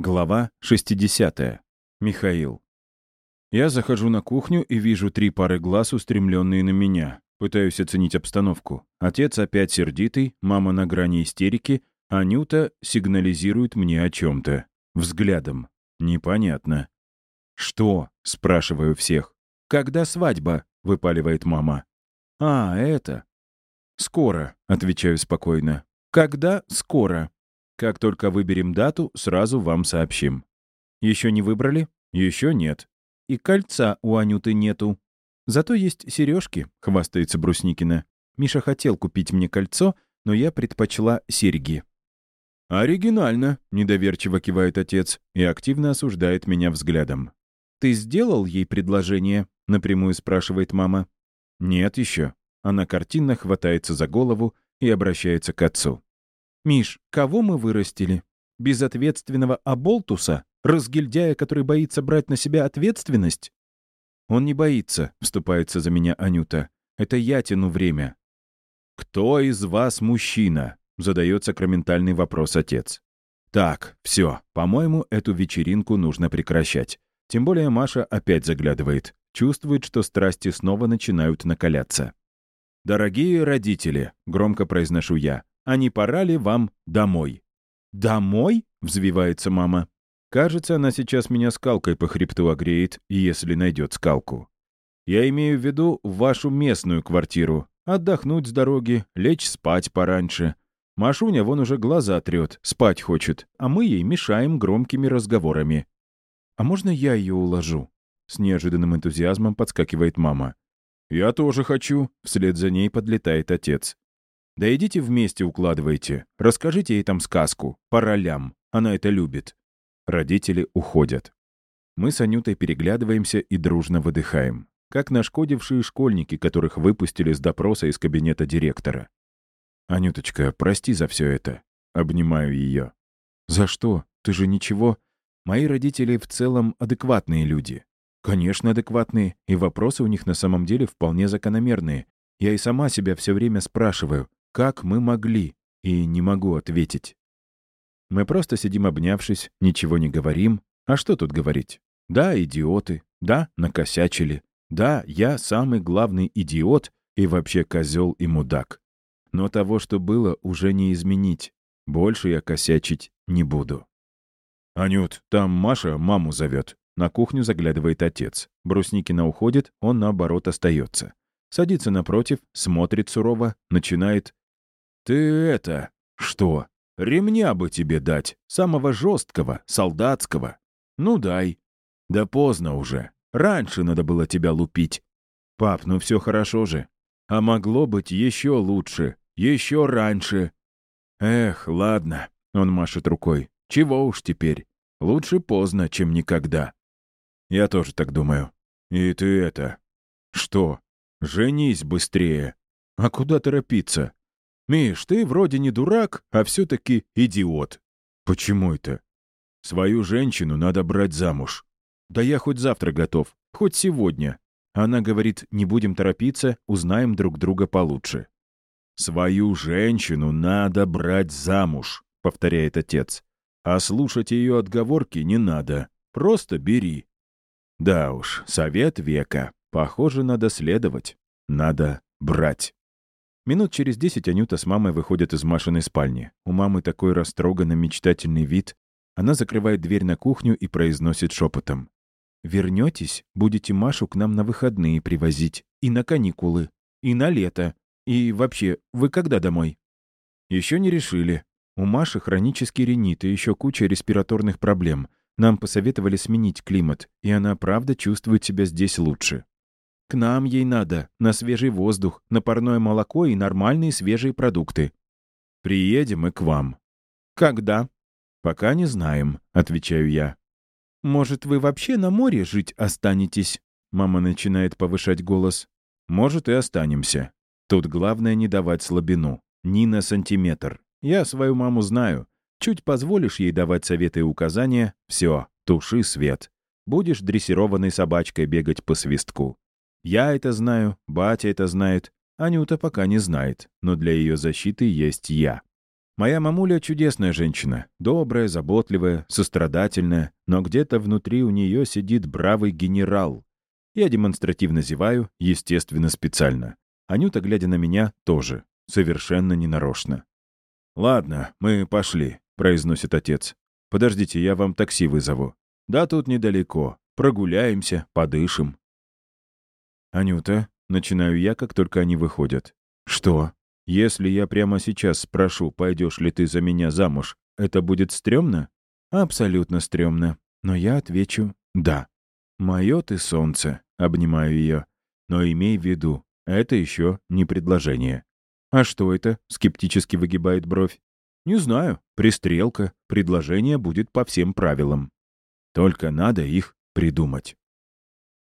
Глава 60. Михаил. Я захожу на кухню и вижу три пары глаз, устремленные на меня. Пытаюсь оценить обстановку. Отец опять сердитый, мама на грани истерики, а Нюта сигнализирует мне о чем-то. Взглядом. Непонятно. «Что?» — спрашиваю всех. «Когда свадьба?» — выпаливает мама. «А, это...» «Скоро», — отвечаю спокойно. «Когда? Скоро». Как только выберем дату, сразу вам сообщим. Еще не выбрали? Еще нет. И кольца у Анюты нету. Зато есть сережки, хвастается Брусникина. Миша хотел купить мне кольцо, но я предпочла серьги. «Оригинально», — недоверчиво кивает отец и активно осуждает меня взглядом. «Ты сделал ей предложение?» — напрямую спрашивает мама. «Нет еще». Она картинно хватается за голову и обращается к отцу. «Миш, кого мы вырастили? Безответственного оболтуса? Разгильдяя, который боится брать на себя ответственность?» «Он не боится», — вступается за меня Анюта. «Это я тяну время». «Кто из вас мужчина?» — задает сакраментальный вопрос отец. «Так, все, по-моему, эту вечеринку нужно прекращать. Тем более Маша опять заглядывает. Чувствует, что страсти снова начинают накаляться. «Дорогие родители», — громко произношу я, а не пора ли вам домой?» «Домой?» — взвивается мама. Кажется, она сейчас меня скалкой по хребту огреет, если найдет скалку. Я имею в виду вашу местную квартиру. Отдохнуть с дороги, лечь спать пораньше. Машуня вон уже глаза трет, спать хочет, а мы ей мешаем громкими разговорами. «А можно я ее уложу?» С неожиданным энтузиазмом подскакивает мама. «Я тоже хочу», — вслед за ней подлетает отец. Да идите вместе укладывайте. Расскажите ей там сказку. По ролям. Она это любит. Родители уходят. Мы с Анютой переглядываемся и дружно выдыхаем. Как нашкодившие школьники, которых выпустили с допроса из кабинета директора. «Анюточка, прости за все это». Обнимаю ее. «За что? Ты же ничего?» Мои родители в целом адекватные люди. Конечно, адекватные, и вопросы у них на самом деле вполне закономерные. Я и сама себя все время спрашиваю, как мы могли? И не могу ответить. Мы просто сидим обнявшись, ничего не говорим. А что тут говорить? Да, идиоты. Да, накосячили. Да, я самый главный идиот и вообще козел и мудак. Но того, что было, уже не изменить. Больше я косячить не буду. «Анют, там Маша маму зовет. На кухню заглядывает отец. Брусникина уходит, он, наоборот, остается. Садится напротив, смотрит сурово, начинает «Ты это... что? Ремня бы тебе дать, самого жесткого, солдатского. Ну дай. Да поздно уже. Раньше надо было тебя лупить. Пап, ну все хорошо же. А могло быть еще лучше, еще раньше. Эх, ладно, он машет рукой. Чего уж теперь. Лучше поздно, чем никогда. Я тоже так думаю. И ты это... Что? Женись быстрее. А куда торопиться? «Миш, ты вроде не дурак, а все-таки идиот». «Почему это?» «Свою женщину надо брать замуж». «Да я хоть завтра готов, хоть сегодня». Она говорит, не будем торопиться, узнаем друг друга получше. «Свою женщину надо брать замуж», — повторяет отец. «А слушать ее отговорки не надо. Просто бери». Да уж, совет века. Похоже, надо следовать. Надо брать. Минут через десять Анюта с мамой выходят из Машиной спальни. У мамы такой растроганный мечтательный вид. Она закрывает дверь на кухню и произносит шепотом. «Вернетесь, будете Машу к нам на выходные привозить. И на каникулы. И на лето. И вообще, вы когда домой?» «Еще не решили. У Маши хронический ринит и еще куча респираторных проблем. Нам посоветовали сменить климат, и она правда чувствует себя здесь лучше. К нам ей надо, на свежий воздух, на парное молоко и нормальные свежие продукты. Приедем и к вам. Когда? Пока не знаем, отвечаю я. Может, вы вообще на море жить останетесь? Мама начинает повышать голос. Может, и останемся. Тут главное не давать слабину. Ни на сантиметр. Я свою маму знаю. Чуть позволишь ей давать советы и указания, все, туши свет. Будешь дрессированной собачкой бегать по свистку. Я это знаю, батя это знает, Анюта пока не знает, но для ее защиты есть я. Моя мамуля чудесная женщина, добрая, заботливая, сострадательная, но где-то внутри у нее сидит бравый генерал. Я демонстративно зеваю, естественно, специально. Анюта, глядя на меня, тоже. Совершенно ненарочно. «Ладно, мы пошли», — произносит отец. «Подождите, я вам такси вызову». «Да тут недалеко. Прогуляемся, подышим». «Анюта», — начинаю я, как только они выходят. «Что? Если я прямо сейчас спрошу, пойдешь ли ты за меня замуж, это будет стрёмно?» «Абсолютно стрёмно. Но я отвечу «да». «Моё ты солнце», — обнимаю ее. «Но имей в виду, это еще не предложение». «А что это?» — скептически выгибает бровь. «Не знаю. Пристрелка. Предложение будет по всем правилам. Только надо их придумать».